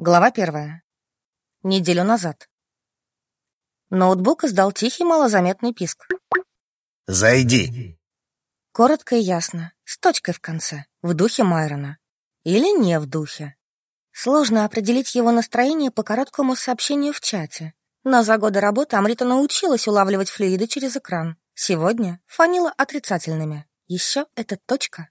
Глава первая. Неделю назад. Ноутбук издал тихий малозаметный писк. «Зайди!» Коротко и ясно, с точкой в конце, в духе Майрона. Или не в духе. Сложно определить его настроение по короткому сообщению в чате. Но за годы работы Амрита научилась улавливать флюиды через экран. Сегодня фанила отрицательными. Еще это точка.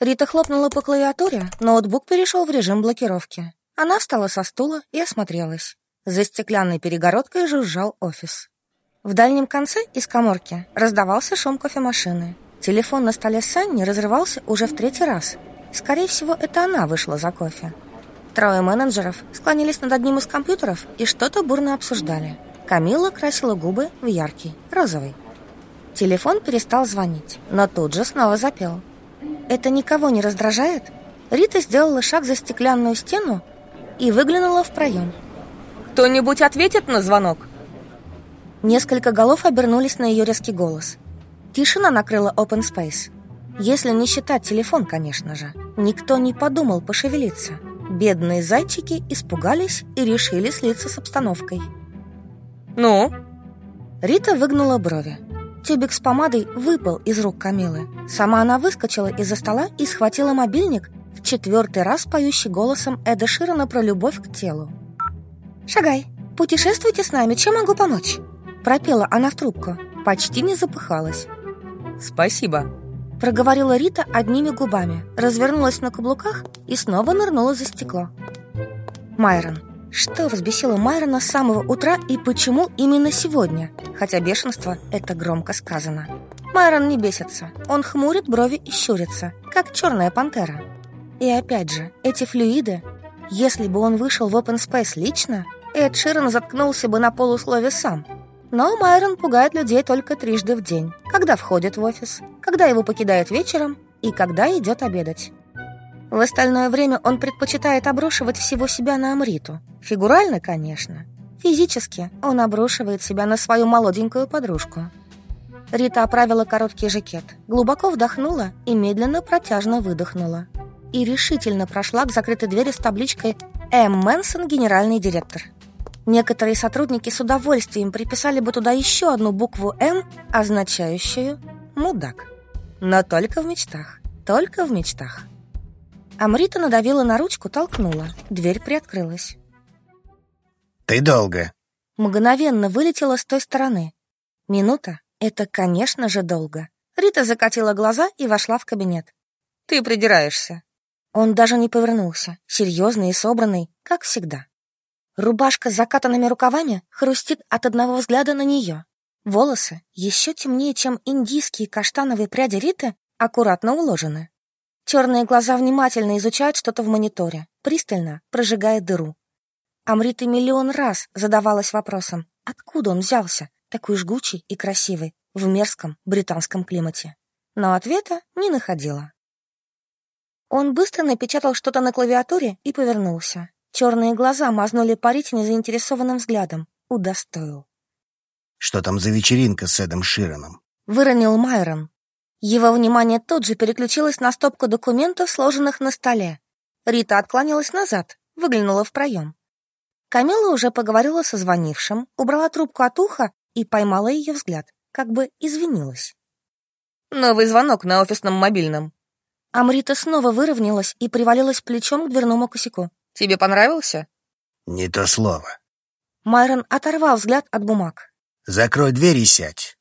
Рита хлопнула по клавиатуре, ноутбук перешел в режим блокировки. Она встала со стула и осмотрелась. За стеклянной перегородкой жужжал офис. В дальнем конце из коморки раздавался шум кофемашины. Телефон на столе Санни разрывался уже в третий раз. Скорее всего, это она вышла за кофе. Трое менеджеров склонились над одним из компьютеров и что-то бурно обсуждали. Камила красила губы в яркий, розовый. Телефон перестал звонить, но тут же снова запел. Это никого не раздражает? Рита сделала шаг за стеклянную стену и выглянула в проем. «Кто-нибудь ответит на звонок?» Несколько голов обернулись на ее резкий голос. Тишина накрыла open space. Если не считать телефон, конечно же. Никто не подумал пошевелиться. Бедные зайчики испугались и решили слиться с обстановкой. «Ну?» Рита выгнула брови. Тюбик с помадой выпал из рук Камилы. Сама она выскочила из-за стола и схватила мобильник, в четвертый раз поющий голосом Эда Ширана про любовь к телу. «Шагай, путешествуйте с нами, чем могу помочь?» Пропела она в трубку, почти не запыхалась. «Спасибо», проговорила Рита одними губами, развернулась на каблуках и снова нырнула за стекло. Майрон. Что взбесило Майрона с самого утра и почему именно сегодня? Хотя бешенство — это громко сказано. Майрон не бесится, он хмурит брови и щурится, как черная пантера. И опять же, эти флюиды, если бы он вышел в open space лично, Эд Ширен заткнулся бы на полуслове сам. Но Майрон пугает людей только трижды в день, когда входит в офис, когда его покидает вечером и когда идет обедать. В остальное время он предпочитает обрушивать всего себя на Амриту. Фигурально, конечно. Физически он обрушивает себя на свою молоденькую подружку. Рита оправила короткий жакет, глубоко вдохнула и медленно протяжно выдохнула и решительно прошла к закрытой двери с табличкой «М. Мэнсон, генеральный директор». Некоторые сотрудники с удовольствием приписали бы туда еще одну букву «М», означающую «мудак». Но только в мечтах, только в мечтах. Амрита надавила на ручку, толкнула. Дверь приоткрылась. «Ты долго». Мгновенно вылетела с той стороны. Минута — это, конечно же, долго. Рита закатила глаза и вошла в кабинет. «Ты придираешься», он даже не повернулся, серьезный и собранный, как всегда. Рубашка с закатанными рукавами хрустит от одного взгляда на нее. Волосы, еще темнее, чем индийские каштановые пряди Риты, аккуратно уложены. Черные глаза внимательно изучают что-то в мониторе, пристально прожигая дыру. Амрита миллион раз задавалась вопросом, откуда он взялся, такой жгучий и красивый, в мерзком британском климате. Но ответа не находила. Он быстро напечатал что-то на клавиатуре и повернулся. Черные глаза мазнули парить незаинтересованным взглядом. Удостоил. «Что там за вечеринка с Эдом Широном?» Выронил Майрон. Его внимание тут же переключилось на стопку документов, сложенных на столе. Рита отклонилась назад, выглянула в проем. Камила уже поговорила со звонившим, убрала трубку от уха и поймала ее взгляд, как бы извинилась. «Новый звонок на офисном мобильном», Амрита снова выровнялась и привалилась плечом к дверному косяку. «Тебе понравился?» «Не то слово». Майрон оторвал взгляд от бумаг. «Закрой дверь и сядь».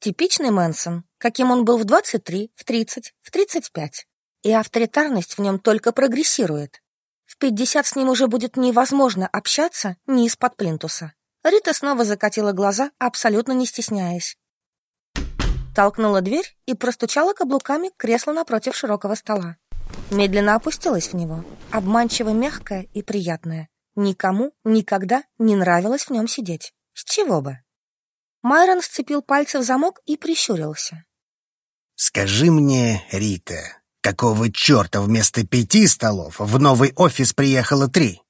Типичный Мэнсон, каким он был в 23, в 30, в 35. И авторитарность в нем только прогрессирует. В 50 с ним уже будет невозможно общаться ни из-под плинтуса. Рита снова закатила глаза, абсолютно не стесняясь. Толкнула дверь и простучала каблуками кресло напротив широкого стола. Медленно опустилась в него, обманчиво мягкое и приятное. Никому никогда не нравилось в нем сидеть. С чего бы? Майрон сцепил пальцы в замок и прищурился. «Скажи мне, Рита, какого черта вместо пяти столов в новый офис приехало три?»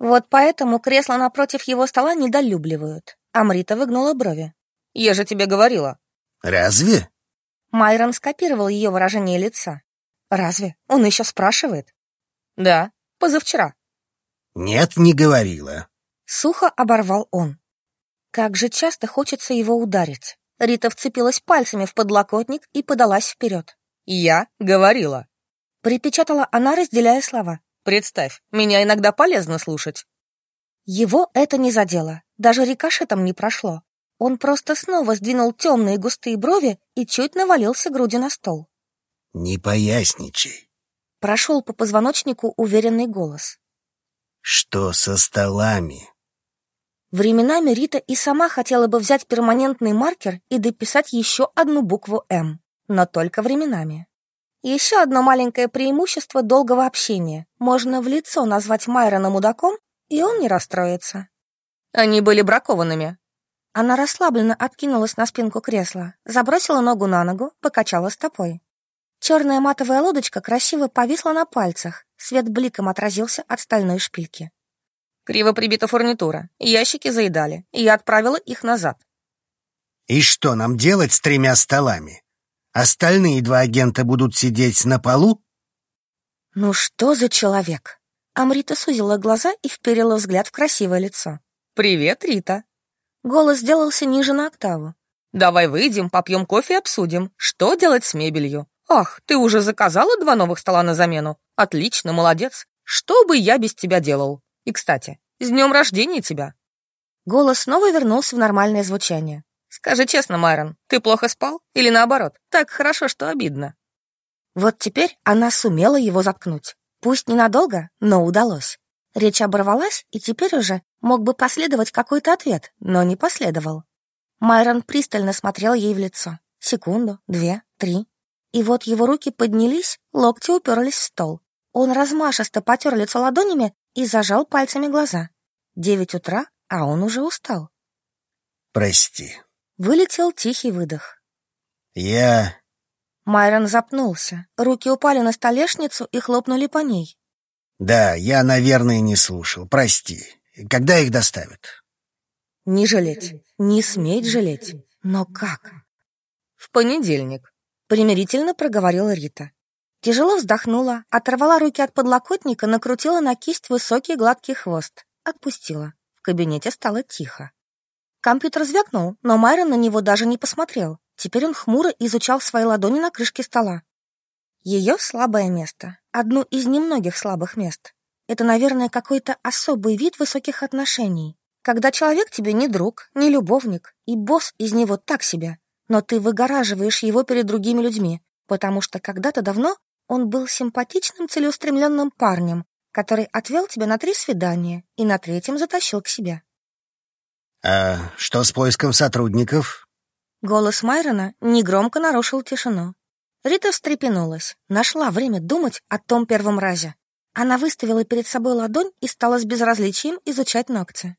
Вот поэтому кресло напротив его стола недолюбливают. Амрита выгнула брови. «Я же тебе говорила, «Разве?» Майрон скопировал ее выражение лица. «Разве? Он еще спрашивает?» «Да, позавчера». Нет, не говорила. Сухо оборвал он. Как же часто хочется его ударить. Рита вцепилась пальцами в подлокотник и подалась вперед. «Я говорила». Припечатала она, разделяя слова. «Представь, меня иногда полезно слушать». Его это не задело, даже рикошетом не прошло. Он просто снова сдвинул темные густые брови и чуть навалился грудью на стол. «Не поясничай». Прошел по позвоночнику уверенный голос. «Что со столами?» Временами Рита и сама хотела бы взять перманентный маркер и дописать еще одну букву «М», но только временами. Еще одно маленькое преимущество долгого общения. Можно в лицо назвать Майрона мудаком, и он не расстроится. Они были бракованными, она расслабленно откинулась на спинку кресла, забросила ногу на ногу, покачала стопой. Черная матовая лодочка красиво повисла на пальцах, свет бликом отразился от стальной шпильки. Криво прибита фурнитура, ящики заедали, и я отправила их назад. «И что нам делать с тремя столами? Остальные два агента будут сидеть на полу?» «Ну что за человек?» Амрита сузила глаза и вперила взгляд в красивое лицо. «Привет, Рита!» Голос сделался ниже на октаву. «Давай выйдем, попьем кофе и обсудим, что делать с мебелью. Ах, ты уже заказала два новых стола на замену? Отлично, молодец. Что бы я без тебя делал? И, кстати, с днем рождения тебя!» Голос снова вернулся в нормальное звучание. «Скажи честно, Майрон, ты плохо спал? Или наоборот, так хорошо, что обидно?» Вот теперь она сумела его заткнуть. Пусть ненадолго, но удалось. Речь оборвалась, и теперь уже мог бы последовать какой-то ответ, но не последовал. Майрон пристально смотрел ей в лицо. Секунду, две, три. И вот его руки поднялись, локти уперлись в стол. Он размашисто потер лицо ладонями и зажал пальцами глаза. Девять утра, а он уже устал. «Прости». Вылетел тихий выдох. «Я...» Майрон запнулся. Руки упали на столешницу и хлопнули по ней. «Да, я, наверное, не слушал. Прости. Когда их доставят?» «Не жалеть. Не сметь жалеть. Но как?» «В понедельник», — примирительно проговорила Рита. Тяжело вздохнула, оторвала руки от подлокотника, накрутила на кисть высокий гладкий хвост. Отпустила. В кабинете стало тихо. Компьютер звякнул, но Майрон на него даже не посмотрел. Теперь он хмуро изучал свои ладони на крышке стола. Ее слабое место, одно из немногих слабых мест. Это, наверное, какой-то особый вид высоких отношений, когда человек тебе не друг, не любовник, и босс из него так себе, но ты выгораживаешь его перед другими людьми, потому что когда-то давно он был симпатичным, целеустремленным парнем, который отвел тебя на три свидания и на третьем затащил к себе. «А что с поиском сотрудников?» Голос Майрона негромко нарушил тишину. Рита встрепенулась, нашла время думать о том первом разе. Она выставила перед собой ладонь и стала с безразличием изучать ногти.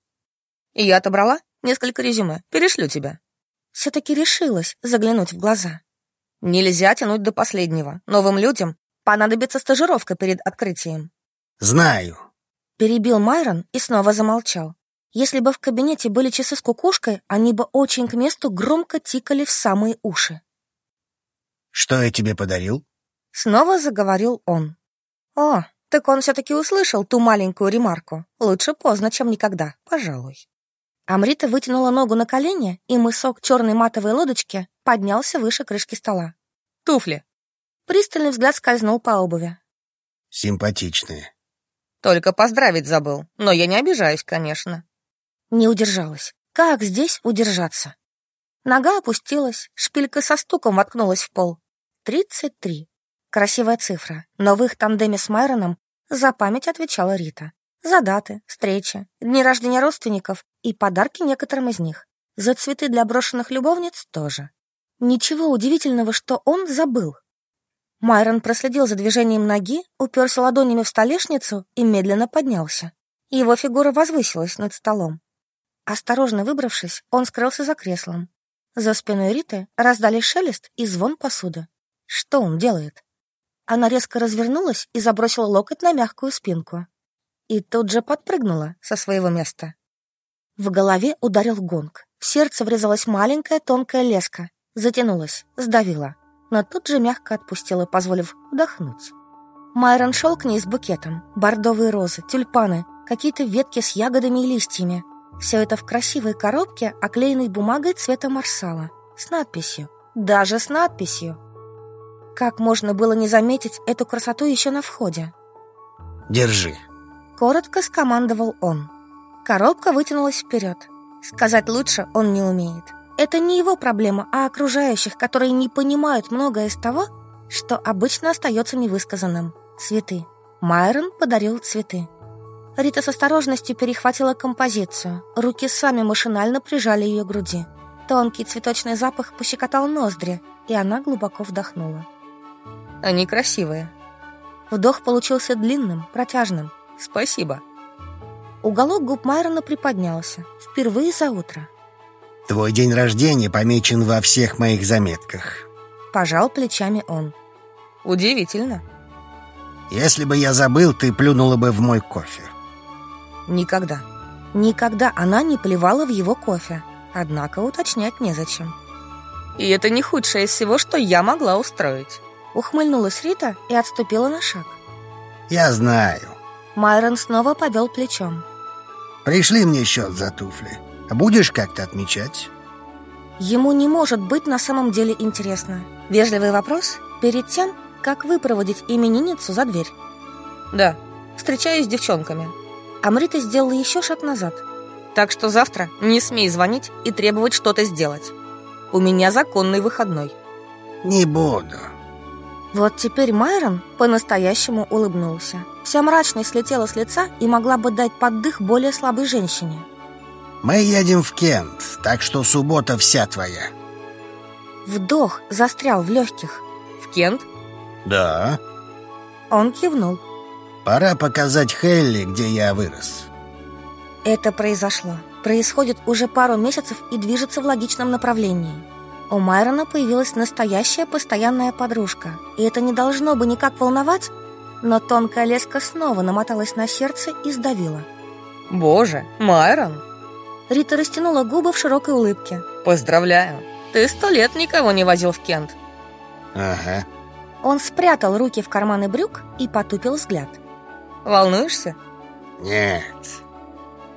«Я отобрала несколько резюме. Перешлю тебя». Все-таки решилась заглянуть в глаза. «Нельзя тянуть до последнего. Новым людям понадобится стажировка перед открытием». «Знаю», — перебил Майрон и снова замолчал. Если бы в кабинете были часы с кукушкой, они бы очень к месту громко тикали в самые уши. Что я тебе подарил?» Снова заговорил он. «О, так он все-таки услышал ту маленькую ремарку. Лучше поздно, чем никогда, пожалуй». Амрита вытянула ногу на колени, и мысок черной матовой лодочки поднялся выше крышки стола. «Туфли!» Пристальный взгляд скользнул по обуви. «Симпатичные». «Только поздравить забыл, но я не обижаюсь, конечно». Не удержалась. Как здесь удержаться? Нога опустилась, шпилька со стуком воткнулась в пол. Тридцать три. Красивая цифра, но в их тандеме с Майроном за память отвечала Рита. За даты, встречи, дни рождения родственников и подарки некоторым из них. За цветы для брошенных любовниц тоже. Ничего удивительного, что он забыл. Майрон проследил за движением ноги, уперся ладонями в столешницу и медленно поднялся. Его фигура возвысилась над столом. Осторожно выбравшись, он скрылся за креслом, за спиной Риты раздались шелест и звон посуды. Что он делает? Она резко развернулась и забросила локоть на мягкую спинку. И тут же подпрыгнула со своего места. В голове ударил гонг. В сердце врезалась маленькая тонкая леска. Затянулась, сдавила, но тут же мягко отпустила, позволив вдохнуть. Майрон шел к ней с букетом. Бордовые розы, тюльпаны, какие-то ветки с ягодами и листьями. Все это в красивой коробке, оклеенной бумагой цвета марсала, с надписью. Даже с надписью. Как можно было не заметить эту красоту еще на входе? Держи. Коротко скомандовал он. Коробка вытянулась вперед. Сказать лучше он не умеет. Это не его проблема, а окружающих, которые не понимают многое из того, что обычно остается невысказанным. Цветы. Майрон подарил цветы. Рита с осторожностью перехватила композицию. Руки сами машинально прижали ее к груди. Тонкий цветочный запах пощекотал ноздри, и она глубоко вдохнула. Они красивые. Вдох получился длинным, протяжным. Спасибо. Уголок губ Майрона приподнялся. Впервые за утро. Твой день рождения помечен во всех моих заметках. Пожал плечами он. Удивительно. Если бы я забыл, ты плюнула бы в мой кофе. Никогда. Никогда она не плевала в его кофе. Однако уточнять незачем. И это не худшее из всего, что я могла устроить. Ухмыльнулась Рита и отступила на шаг. Я знаю. Майрон снова повел плечом. Пришли мне счет за туфли. Будешь как-то отмечать? Ему не может быть на самом деле интересно. Вежливый вопрос перед тем, как выпроводить именинницу за дверь. Да, встречаюсь с девчонками. Амрита сделала еще шаг назад. Так что завтра не смей звонить и требовать что-то сделать. У меня законный выходной. Не буду. Вот теперь Майрон по-настоящему улыбнулся. Вся мрачность слетела с лица и могла бы дать поддых более слабой женщине. Мы едем в Кент, так что суббота вся твоя. Вдох застрял в легких. В Кент? Да. Он кивнул. Пора показать Хелли, где я вырос. Это произошло. Происходит уже пару месяцев и движется в логичном направлении. У Майрона появилась настоящая постоянная подружка. И это не должно бы никак волновать, но тонкая леска снова намоталась на сердце и сдавила. Боже, Майрон! Рита растянула губы в широкой улыбке. Поздравляю, ты сто лет никого не возил в Кент. Ага. Он спрятал руки в карманы брюк и потупил взгляд. Волнуешься? Нет.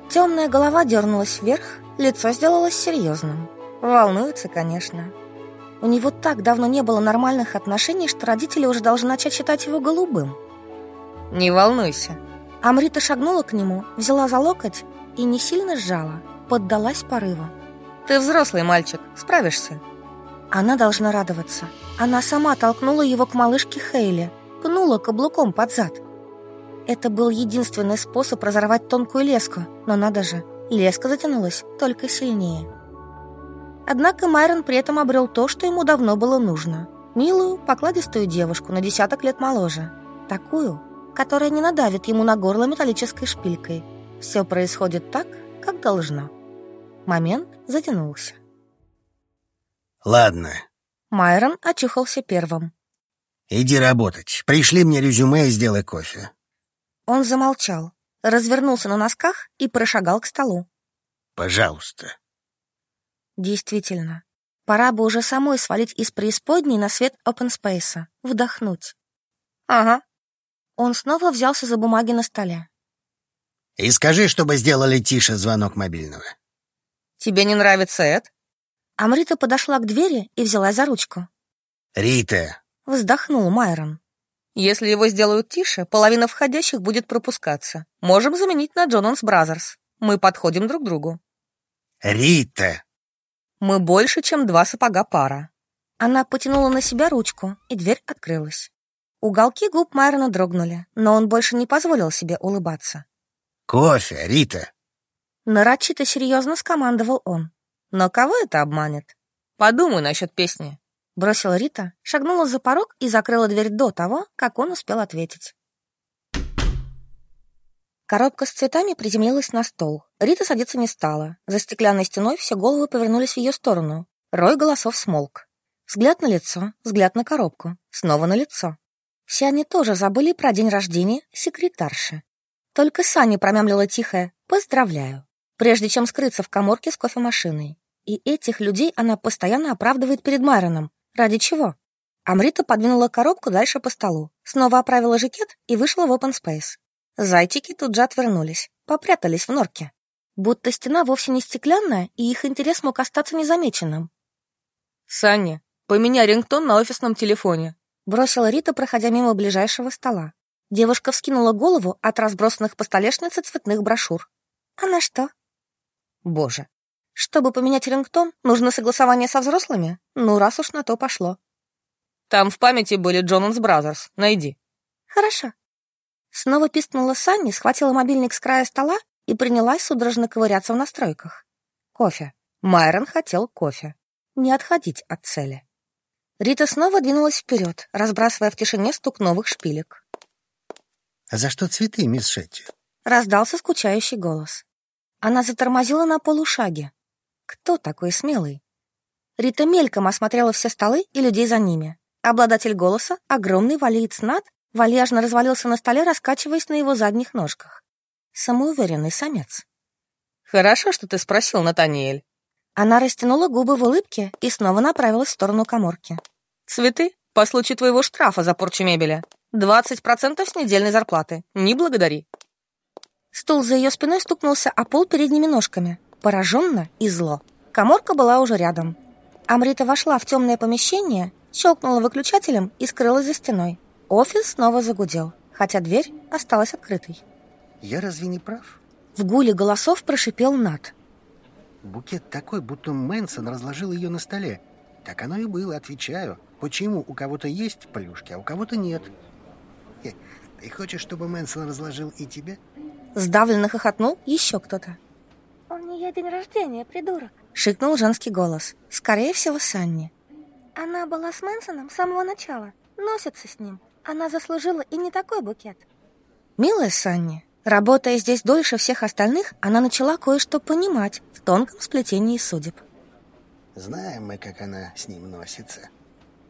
Темная голова дернулась вверх, лицо сделалось серьезным. Волнуется, конечно. У него так давно не было нормальных отношений, что родители уже должны начать считать его голубым. Не волнуйся. Амрита шагнула к нему, взяла за локоть и не сильно сжала, поддалась порыву. Ты взрослый мальчик, справишься. Она должна радоваться. Она сама толкнула его к малышке Хейли, пнула каблуком под зад. Это был единственный способ разорвать тонкую леску, но надо же, леска затянулась только сильнее. Однако Майрон при этом обрел то, что ему давно было нужно. Милую, покладистую девушку на десяток лет моложе. Такую, которая не надавит ему на горло металлической шпилькой. Все происходит так, как должно. Момент затянулся. Ладно. Майрон очухался первым. Иди работать. Пришли мне резюме и сделай кофе. Он замолчал, развернулся на носках и прошагал к столу. Пожалуйста. Действительно, пора бы уже самой свалить из преисподней на свет опенспейса, вдохнуть. Ага. Он снова взялся за бумаги на столе. И скажи, чтобы сделали тише звонок мобильного. Тебе не нравится Эд? Амрита подошла к двери и взялась за ручку. Рита. Вздохнул Майрон. Если его сделают тише, половина входящих будет пропускаться. Можем заменить на Jonas Brothers. Мы подходим друг к другу. Рита. Мы больше, чем два сапога пара. Она потянула на себя ручку, и дверь открылась. Уголки губ Майрона дрогнули, но он больше не позволил себе улыбаться. Кофе, Рита. Нарочито серьезно скомандовал он. Но кого это обманет? Подумай насчет песни. Бросила Рита, шагнула за порог и закрыла дверь до того, как он успел ответить. Коробка с цветами приземлилась на стол. Рита садиться не стала. За стеклянной стеной все головы повернулись в ее сторону. Рой голосов смолк. Взгляд на лицо, взгляд на коробку, снова на лицо. Все они тоже забыли про день рождения секретарши. Только Саня промямлила тихое «Поздравляю», прежде чем скрыться в коморке с кофемашиной. И этих людей она постоянно оправдывает перед Майроном. Ради чего? Амрита подвинула коробку дальше по столу, снова оправила жакет и вышла в open space. Зайчики тут же отвернулись. попрятались в норке. Будто стена вовсе не стеклянная, и их интерес мог остаться незамеченным. «Саня, поменяй рингтон на офисном телефоне», бросила Рита, проходя мимо ближайшего стола. Девушка вскинула голову от разбросанных по столешнице цветных брошюр. «А на что?» «Боже, чтобы поменять рингтон, нужно согласование со взрослыми? Ну, раз уж на то пошло». «Там в памяти были Jonas Brothers. Найди». «Хорошо». Снова пискнула Санни, схватила мобильник с края стола и принялась судорожно ковыряться в настройках. Кофе. Майрон хотел кофе. Не отходить от цели. Рита снова двинулась вперед, разбрасывая в тишине стук новых шпилек. «А за что цветы, мисс Шетти?» Раздался скучающий голос. Она затормозила на полушаге. Кто такой смелый? Рита мельком осмотрела все столы и людей за ними. Обладатель голоса, огромный валиец Над, вальяжно развалился на столе, раскачиваясь на его задних ножках. Самоуверенный самец. «Хорошо, что ты спросил, Натаниэль». Она растянула губы в улыбке и снова направилась в сторону коморки. «Цветы по случаю твоего штрафа за порчу мебели. Двадцать процентов с недельной зарплаты. Не благодари». Стул за ее спиной стукнулся о пол передними ножками. Пораженно и зло. Коморка была уже рядом. Амрита вошла в темное помещение, щелкнула выключателем и скрылась за стеной. Офис снова загудел, хотя дверь осталась открытой. «Я разве не прав?» В гуле голосов прошипел Нат. Букет такой, будто Мэнсон разложил ее на столе. Так оно и было, отвечаю. Почему у кого-то есть плюшки, а у кого-то нет? Ты хочешь, чтобы Мэнсон разложил и тебя? Сдавленно хохотнул еще кто-то. «У нее день рождения, придурок!» Шикнул женский голос. Скорее всего, Санни. Она была с Мэнсоном с самого начала. Носится с ним. Она заслужила и не такой букет. Милая Санни, работая здесь дольше всех остальных, она начала кое-что понимать в тонком сплетении судеб. Знаем мы, как она с ним носится.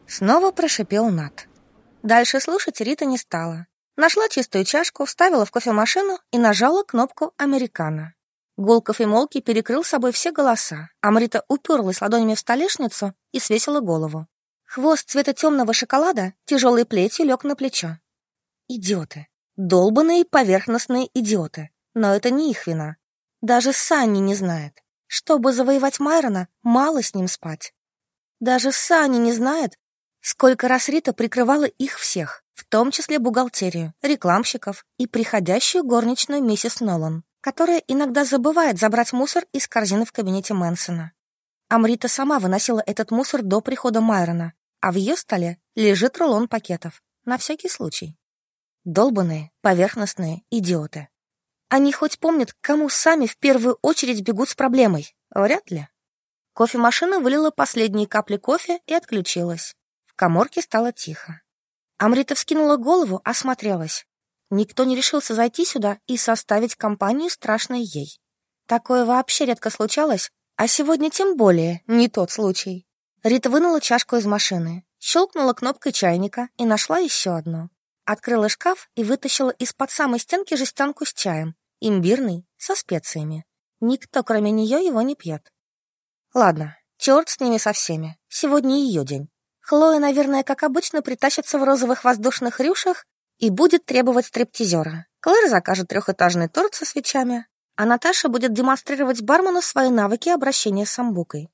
Снова прошипел Нат. Дальше слушать Рита не стала. Нашла чистую чашку, вставила в кофемашину и нажала кнопку «Американо». Гул кофемолки перекрыл собой все голоса. Амрита уперлась ладонями в столешницу и свесила голову. Хвост цвета темного шоколада тяжелой плетью лег на плечо. Идиоты. Долбанные поверхностные идиоты. Но это не их вина. Даже Санни не знает. Чтобы завоевать Майрона, мало с ним спать. Даже Санни не знает, сколько раз Рита прикрывала их всех, в том числе бухгалтерию, рекламщиков и приходящую горничную миссис Нолан, которая иногда забывает забрать мусор из корзины в кабинете Мэнсона. Амрита сама выносила этот мусор до прихода Майрона, а в ее столе лежит рулон пакетов, на всякий случай. Долбанные, поверхностные идиоты. Они хоть помнят, к кому сами в первую очередь бегут с проблемой? Вряд ли. Кофемашина вылила последние капли кофе и отключилась. В коморке стало тихо. Амрита вскинула голову, осмотрелась. Никто не решился зайти сюда и составить компанию страшной ей. Такое вообще редко случалось, а сегодня тем более не тот случай. Рита вынула чашку из машины, щелкнула кнопкой чайника и нашла еще одну. Открыла шкаф и вытащила из-под самой стенки жестянку с чаем, имбирный, со специями. Никто, кроме нее, его не пьет. Ладно, черт с ними со всеми. Сегодня ее день. Хлоя, наверное, как обычно, притащится в розовых воздушных рюшах и будет требовать стриптизера. Клэр закажет трехэтажный торт со свечами, а Наташа будет демонстрировать бармену свои навыки обращения с амбукой.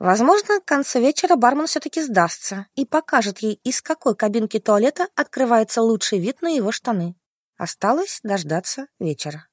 Возможно, к концу вечера бармен все-таки сдастся и покажет ей, из какой кабинки туалета открывается лучший вид на его штаны. Осталось дождаться вечера.